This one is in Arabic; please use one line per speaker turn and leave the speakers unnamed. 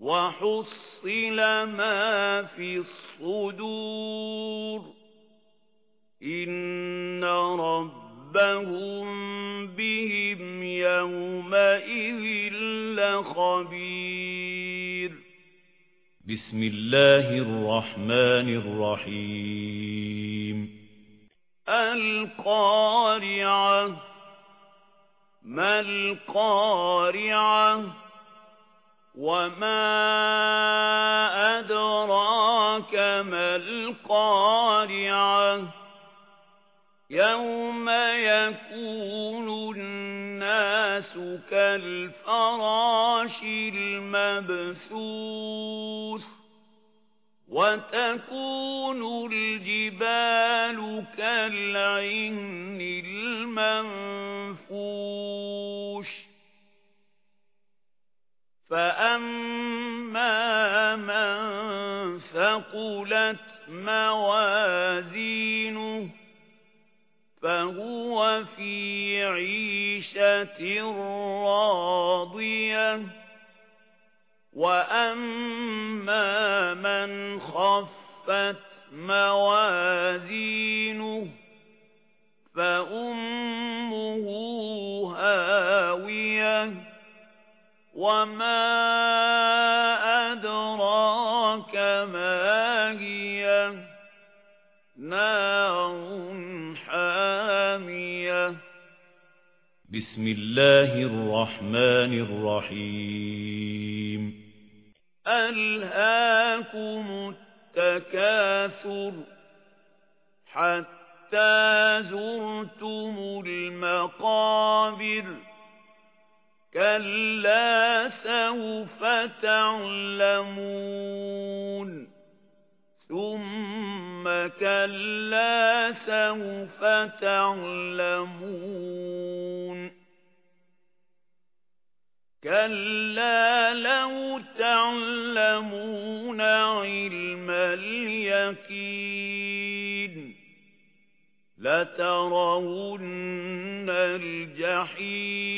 وَحُصِّلَ مَا فِي الصُّدُورِ. إِنَّ رَبَّهُم بِهِمْ يَوْمَئِذٍ لَّخَبِيرٌ.
بِسْمِ اللَّهِ الرَّحْمَنِ الرَّحِيمِ.
الْقَارِعَةُ. مَا الْقَارِعَةُ؟ وَمَا أَدْرَاكَ مَا الْقَارِعَةُ يَوْمَ يَكُونُ النَّاسُ كَالْفَرَاشِ الْمَبْثُوثِ وَتَكُونُ الْجِبَالُ كَالْعِهْنِ الْمَنفُوشِ فَأَمَّا مَن ثَقُلَتْ مَوَازِينُهُ فَهُوَ فِي عِيشَةٍ رَاضِيَةٍ وَأَمَّا مَنْ خَفَّتْ مَوَازِينُهُ فَأُمُّهُ هَاوِيَةٌ وَمَا أَدْرَاكَ مَا هِيَهْ نَارٌ حَامِيَةٌ
بِسْمِ اللَّهِ الرَّحْمَنِ الرَّحِيمِ
أَلْهَاكُمُ التَّكَاثُرُ حَتَّى زُرْتُمُ الْمَقَابِرَ كَلَّا سَوْفَ تَعْلَمُونَ ثُمَّ كَلَّا سَوْفَ تَعْلَمُونَ كَلَّا لَوْ تَعْلَمُونَ عِلْمَ الْيَقِينِ لَتَرَوُنَّ الْجَحِيمَ